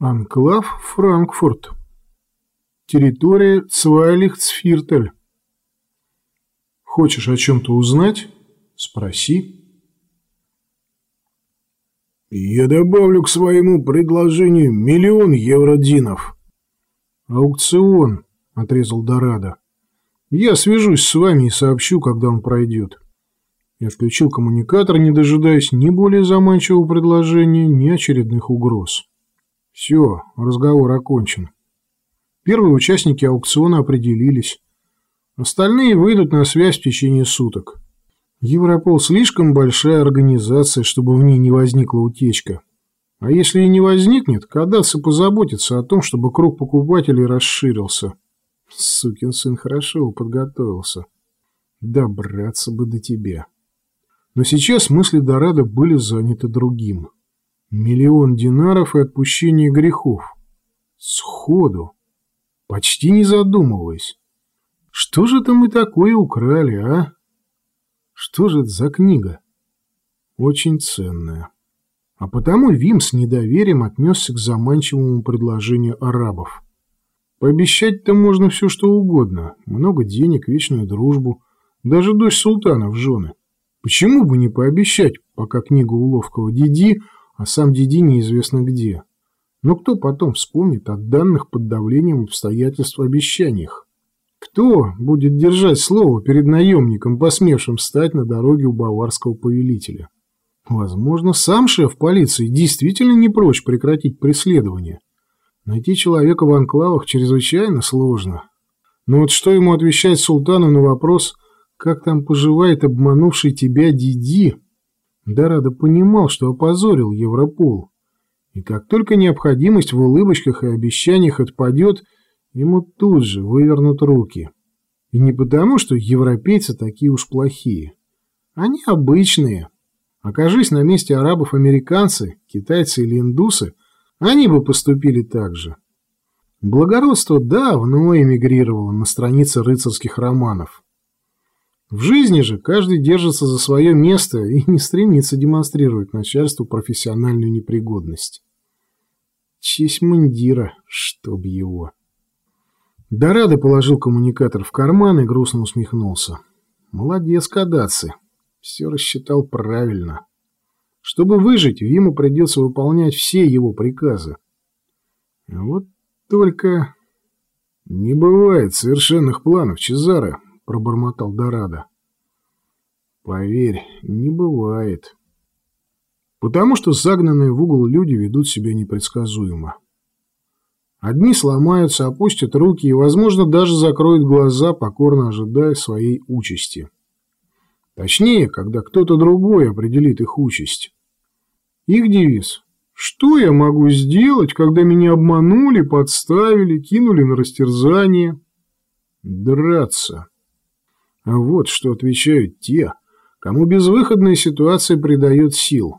Анклав Франкфурт. Территория Цвайлихцфиртель. Хочешь о чем-то узнать? Спроси. Я добавлю к своему предложению миллион евродинов. Аукцион, отрезал Дорадо. Я свяжусь с вами и сообщу, когда он пройдет. Я включил коммуникатор, не дожидаясь ни более заманчивого предложения, ни очередных угроз. Все, разговор окончен. Первые участники аукциона определились. Остальные выйдут на связь в течение суток. Европол слишком большая организация, чтобы в ней не возникла утечка. А если и не возникнет, Кадаци позаботится о том, чтобы круг покупателей расширился. Сукин сын хорошо подготовился. Добраться бы до тебя. Но сейчас мысли Дорадо были заняты другим. Миллион динаров и отпущение грехов. Сходу. Почти не задумываясь. Что же это мы такое украли, а? Что же это за книга? Очень ценная. А потому Вим с недоверием отнесся к заманчивому предложению арабов. Пообещать-то можно все что угодно. Много денег, вечную дружбу. Даже дочь султана в жены. Почему бы не пообещать, пока книга уловкого Диди а сам Диди неизвестно где. Но кто потом вспомнит о данных под давлением обстоятельств обещаниях? Кто будет держать слово перед наемником, посмевшим встать на дороге у баварского повелителя? Возможно, сам шеф полиции действительно не прочь прекратить преследование. Найти человека в анклавах чрезвычайно сложно. Но вот что ему отвечать султану на вопрос, как там поживает обманувший тебя Диди, Дорадо понимал, что опозорил Европол. И как только необходимость в улыбочках и обещаниях отпадет, ему тут же вывернут руки. И не потому, что европейцы такие уж плохие. Они обычные. Окажись на месте арабов американцы, китайцы или индусы, они бы поступили так же. Благородство давно эмигрировало на странице рыцарских романов. В жизни же каждый держится за свое место и не стремится демонстрировать начальству профессиональную непригодность. Честь мундира, чтоб его. Дорадо положил коммуникатор в карман и грустно усмехнулся. Молодец, Кадаци. Все рассчитал правильно. Чтобы выжить, ему придется выполнять все его приказы. Вот только... Не бывает совершенных планов, Чезаро, пробормотал Дорадо. Поверь, не бывает. Потому что загнанные в угол люди ведут себя непредсказуемо. Одни сломаются, опустят руки и, возможно, даже закроют глаза, покорно ожидая своей участи. Точнее, когда кто-то другой определит их участь. Их девиз «Что я могу сделать, когда меня обманули, подставили, кинули на растерзание?» Драться. А вот что отвечают те, кому безвыходная ситуация придает сил.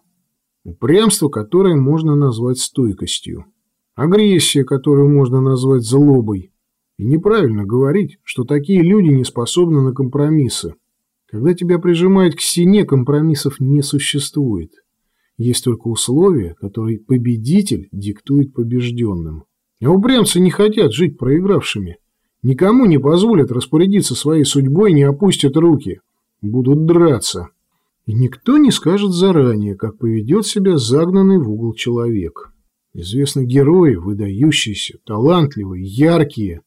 Упрямство, которое можно назвать стойкостью. Агрессия, которую можно назвать злобой. И неправильно говорить, что такие люди не способны на компромиссы. Когда тебя прижимают к стене, компромиссов не существует. Есть только условия, которые победитель диктует побежденным. А упрямцы не хотят жить проигравшими. Никому не позволят распорядиться своей судьбой не опустят руки. Будут драться. И никто не скажет заранее, как поведет себя загнанный в угол человек. Известны герои, выдающиеся, талантливые, яркие,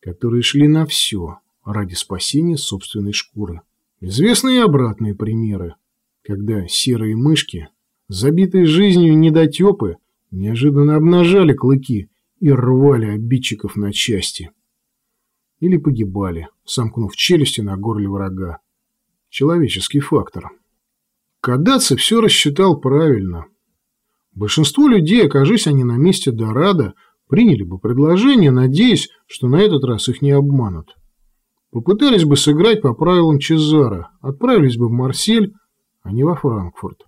которые шли на все ради спасения собственной шкуры. Известны и обратные примеры, когда серые мышки, забитые жизнью недотепы, неожиданно обнажали клыки и рвали обидчиков на части или погибали, сомкнув челюсти на горле врага. Человеческий фактор. Кадаци все рассчитал правильно. Большинство людей, окажись они на месте Дорадо, приняли бы предложение, надеясь, что на этот раз их не обманут. Попытались бы сыграть по правилам Чезара, отправились бы в Марсель, а не во Франкфурт.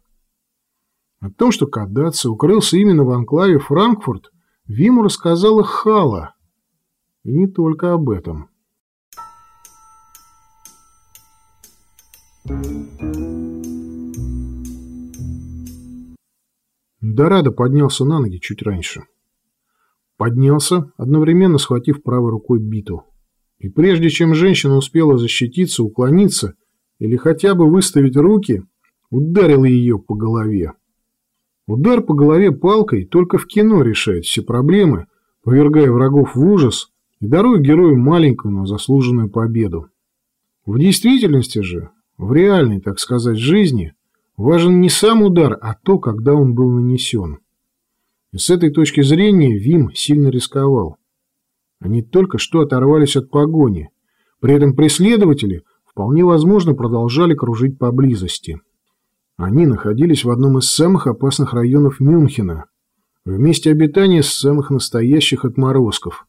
О том, что Кадаци укрылся именно в анклаве Франкфурт, Виму рассказала Хала – и не только об этом. Дорадо поднялся на ноги чуть раньше. Поднялся, одновременно схватив правой рукой биту. И прежде чем женщина успела защититься, уклониться или хотя бы выставить руки, ударил ее по голове. Удар по голове палкой только в кино решает все проблемы, повергая врагов в ужас и даруя герою маленькую, но заслуженную победу. В действительности же, в реальной, так сказать, жизни, важен не сам удар, а то, когда он был нанесен. И с этой точки зрения Вим сильно рисковал. Они только что оторвались от погони. При этом преследователи вполне возможно продолжали кружить поблизости. Они находились в одном из самых опасных районов Мюнхена, в месте обитания самых настоящих отморозков,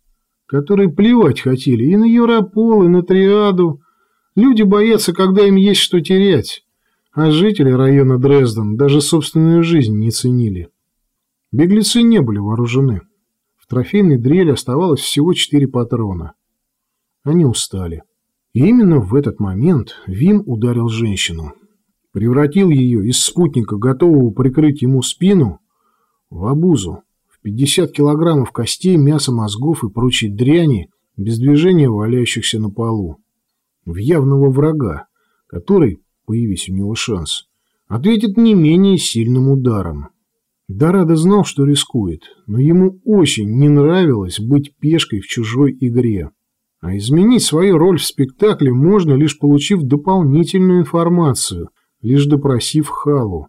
которые плевать хотели и на Европол, и на Триаду. Люди боятся, когда им есть что терять, а жители района Дрезден даже собственную жизнь не ценили. Беглецы не были вооружены. В трофейной дрели оставалось всего четыре патрона. Они устали. И именно в этот момент Вим ударил женщину. Превратил ее из спутника, готового прикрыть ему спину, в обузу, 50 килограммов костей, мяса, мозгов и прочей дряни, без движения валяющихся на полу. В явного врага, который, появись у него шанс, ответит не менее сильным ударом. Дорадо знал, что рискует, но ему очень не нравилось быть пешкой в чужой игре. А изменить свою роль в спектакле можно, лишь получив дополнительную информацию, лишь допросив Халу.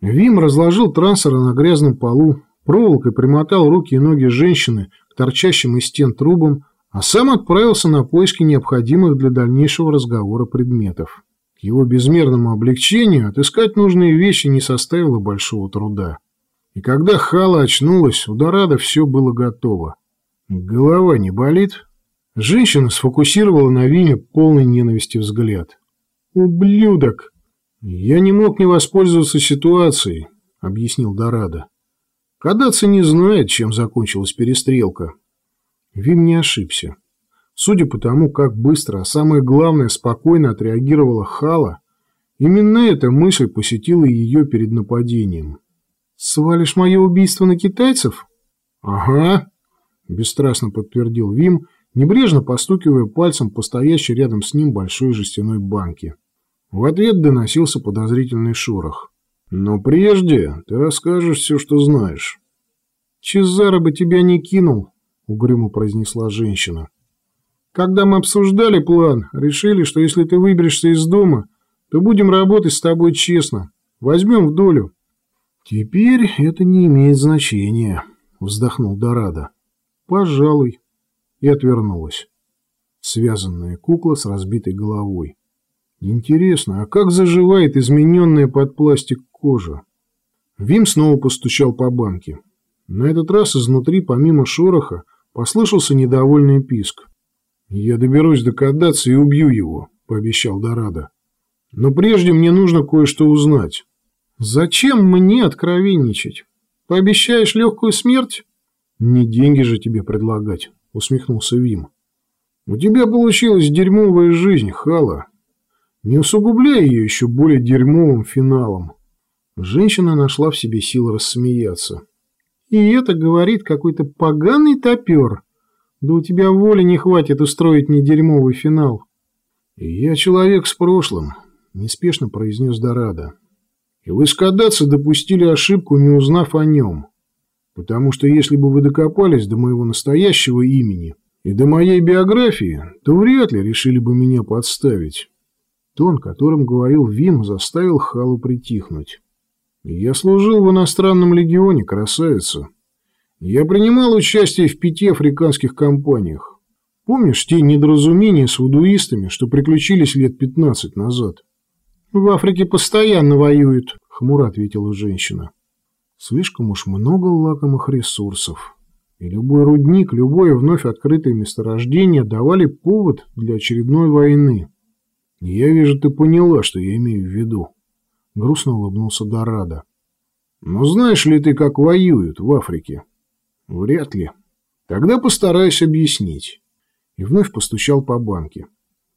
Вим разложил трансера на грязном полу, проволокой примотал руки и ноги женщины к торчащим из стен трубам, а сам отправился на поиски необходимых для дальнейшего разговора предметов. К его безмерному облегчению отыскать нужные вещи не составило большого труда. И когда Хала очнулась, у Дорадо все было готово. Голова не болит? Женщина сфокусировала на Виме полный ненависти взгляд. «Ублюдок!» «Я не мог не воспользоваться ситуацией», — объяснил Дорадо. «Кадаци не знает, чем закончилась перестрелка». Вим не ошибся. Судя по тому, как быстро, а самое главное, спокойно отреагировала Хала, именно эта мысль посетила ее перед нападением. «Свалишь мое убийство на китайцев?» «Ага», – бесстрастно подтвердил Вим, небрежно постукивая пальцем по стоящей рядом с ним большой жестяной банке. В ответ доносился подозрительный шорох. «Но прежде ты расскажешь все, что знаешь». «Чезаро бы тебя не кинул», – угрюмо произнесла женщина. «Когда мы обсуждали план, решили, что если ты выберешься из дома, то будем работать с тобой честно. Возьмем в долю». «Теперь это не имеет значения», — вздохнул Дорадо. «Пожалуй». И отвернулась. Связанная кукла с разбитой головой. Интересно, а как заживает измененная под пластик кожа? Вим снова постучал по банке. На этот раз изнутри, помимо шороха, послышался недовольный писк. «Я доберусь до Каддаца и убью его», — пообещал Дорадо. «Но прежде мне нужно кое-что узнать». «Зачем мне откровенничать? Пообещаешь легкую смерть?» «Не деньги же тебе предлагать», — усмехнулся Вим. «У тебя получилась дерьмовая жизнь, Хала. Не усугубляй ее еще более дерьмовым финалом». Женщина нашла в себе силы рассмеяться. «И это говорит какой-то поганый топер. Да у тебя воли не хватит устроить мне дерьмовый финал». «Я человек с прошлым», — неспешно произнес Дорадо. И вы с Кадаци допустили ошибку, не узнав о нем. Потому что если бы вы докопались до моего настоящего имени и до моей биографии, то вряд ли решили бы меня подставить. Тон, которым говорил Вим, заставил Халу притихнуть. Я служил в иностранном легионе, красавица. Я принимал участие в пяти африканских кампаниях. Помнишь те недоразумения с вудуистами, что приключились лет пятнадцать назад? «В Африке постоянно воюют», — хмуро ответила женщина. «Слишком уж много лакомых ресурсов. И любой рудник, любое вновь открытое месторождение давали повод для очередной войны. Я вижу, ты поняла, что я имею в виду». Грустно улыбнулся Дорадо. «Но знаешь ли ты, как воюют в Африке?» «Вряд ли. Тогда постараюсь объяснить». И вновь постучал по банке.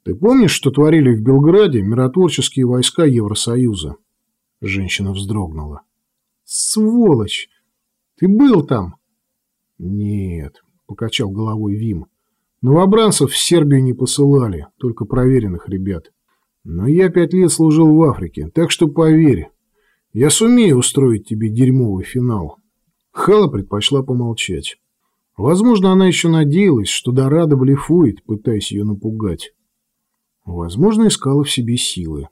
Ты помнишь, что творили в Белграде миротворческие войска Евросоюза? Женщина вздрогнула. Сволочь! Ты был там? Нет, — покачал головой Вим. «Новобранцев в Сербию не посылали, только проверенных ребят. Но я пять лет служил в Африке, так что поверь, я сумею устроить тебе дерьмовый финал». Хала предпочла помолчать. Возможно, она еще надеялась, что Дорадо блефует, пытаясь ее напугать. Возможно, искала в себе силы.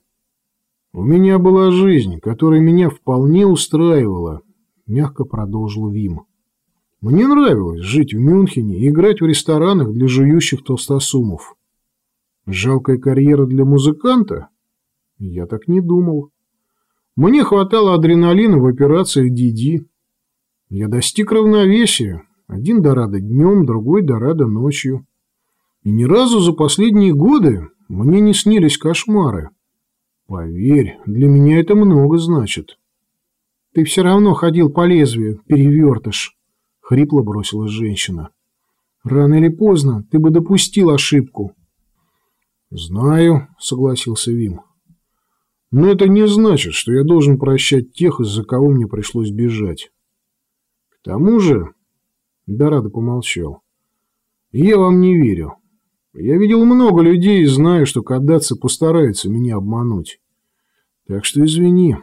«У меня была жизнь, которая меня вполне устраивала», — мягко продолжил Вим. «Мне нравилось жить в Мюнхене и играть в ресторанах для жующих толстосумов. Жалкая карьера для музыканта? Я так не думал. Мне хватало адреналина в операциях Диди. Я достиг равновесия. Один Дорадо днем, другой Дорадо ночью. И ни разу за последние годы мне не снились кошмары. Поверь, для меня это много значит. Ты все равно ходил по лезвию, перевертыш, — хрипло бросила женщина. Рано или поздно ты бы допустил ошибку. «Знаю», — согласился Вим. «Но это не значит, что я должен прощать тех, из-за кого мне пришлось бежать. К тому же...» Дорадо помолчал. «Я вам не верю. Я видел много людей и знаю, что Кадаци постарается меня обмануть. Так что извини.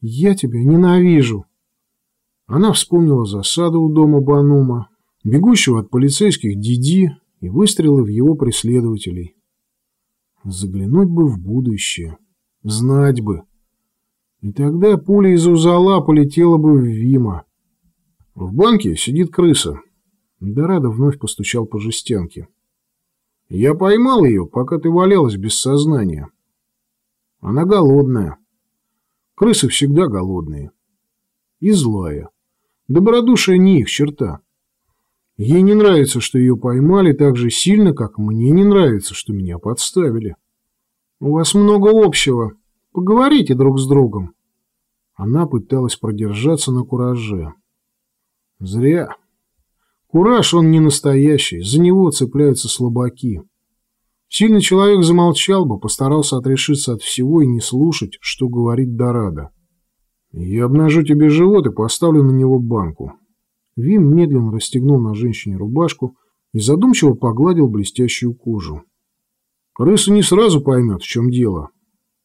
Я тебя ненавижу». Она вспомнила засаду у дома Банума, бегущего от полицейских Диди и выстрелы в его преследователей. Заглянуть бы в будущее. Знать бы. И тогда пуля из Узала полетела бы в Вима. В банке сидит крыса. Дорадо вновь постучал по жестянке. Я поймал ее, пока ты валялась без сознания. Она голодная. Крысы всегда голодные. И злая. Добродушие не их черта. Ей не нравится, что ее поймали так же сильно, как мне не нравится, что меня подставили. У вас много общего. Поговорите друг с другом. Она пыталась продержаться на кураже. Зря. Кураж он не настоящий, за него цепляются слабаки. Сильный человек замолчал бы, постарался отрешиться от всего и не слушать, что говорит Дорадо. Я обнажу тебе живот и поставлю на него банку. Вим медленно расстегнул на женщине рубашку и задумчиво погладил блестящую кожу. Крыса не сразу поймет, в чем дело.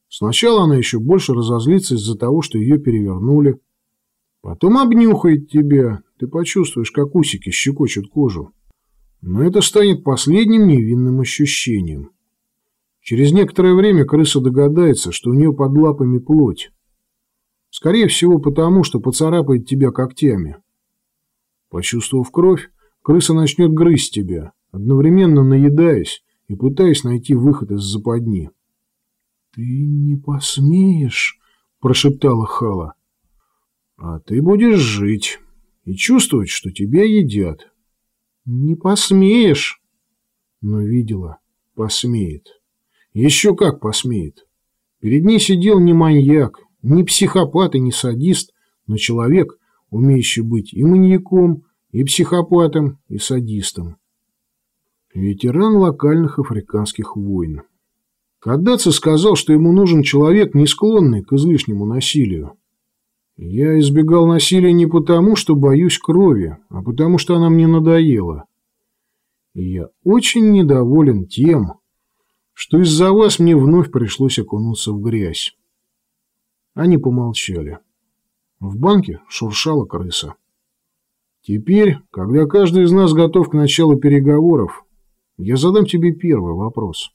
Сначала она еще больше разозлится из-за того, что ее перевернули. Потом обнюхает тебя, ты почувствуешь, как усики щекочут кожу. Но это станет последним невинным ощущением. Через некоторое время крыса догадается, что у нее под лапами плоть. Скорее всего потому, что поцарапает тебя когтями. Почувствовав кровь, крыса начнет грызть тебя, одновременно наедаясь и пытаясь найти выход из западни. — Ты не посмеешь, — прошептала Хала. — А ты будешь жить и чувствовать, что тебя едят. — Не посмеешь. Но видела, посмеет. Еще как посмеет. Перед ней сидел не маньяк, не психопат и не садист, но человек, умеющий быть и маньяком, и психопатом, и садистом. Ветеран локальных африканских войн. Каддаци сказал, что ему нужен человек, не склонный к излишнему насилию. Я избегал насилия не потому, что боюсь крови, а потому, что она мне надоела. И я очень недоволен тем, что из-за вас мне вновь пришлось окунуться в грязь. Они помолчали. В банке шуршала крыса. Теперь, когда каждый из нас готов к началу переговоров, я задам тебе первый вопрос.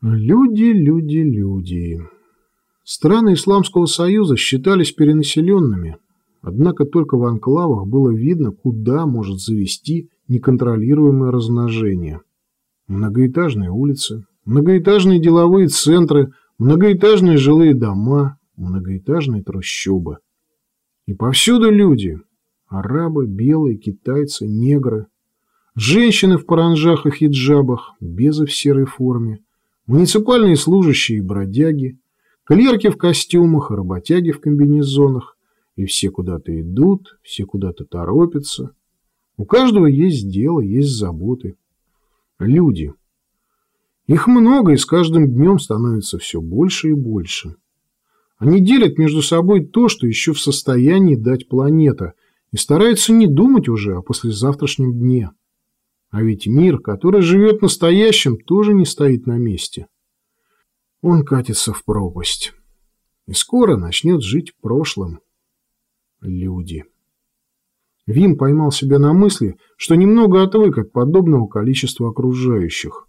Люди, люди, люди. Страны Исламского Союза считались перенаселенными, однако только в анклавах было видно, куда может завести неконтролируемое размножение. Многоэтажные улицы, многоэтажные деловые центры, многоэтажные жилые дома, многоэтажные трущобы. И повсюду люди – арабы, белые, китайцы, негры, женщины в паранжах и хиджабах, безы в серой форме, муниципальные служащие и бродяги, клерки в костюмах и работяги в комбинезонах, и все куда-то идут, все куда-то торопятся. У каждого есть дело, есть заботы. Люди – Их много, и с каждым днем становится все больше и больше. Они делят между собой то, что еще в состоянии дать планета, и стараются не думать уже о послезавтрашнем дне. А ведь мир, который живет настоящим, тоже не стоит на месте. Он катится в пропасть. И скоро начнет жить прошлым. Люди. Вим поймал себя на мысли, что немного отвык от подобного количества окружающих,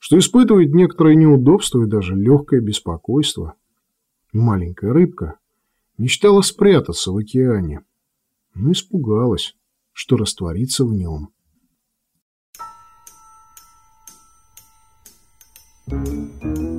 что испытывает некоторое неудобство и даже легкое беспокойство. Маленькая рыбка мечтала спрятаться в океане, но испугалась, что растворится в нем. Thank you.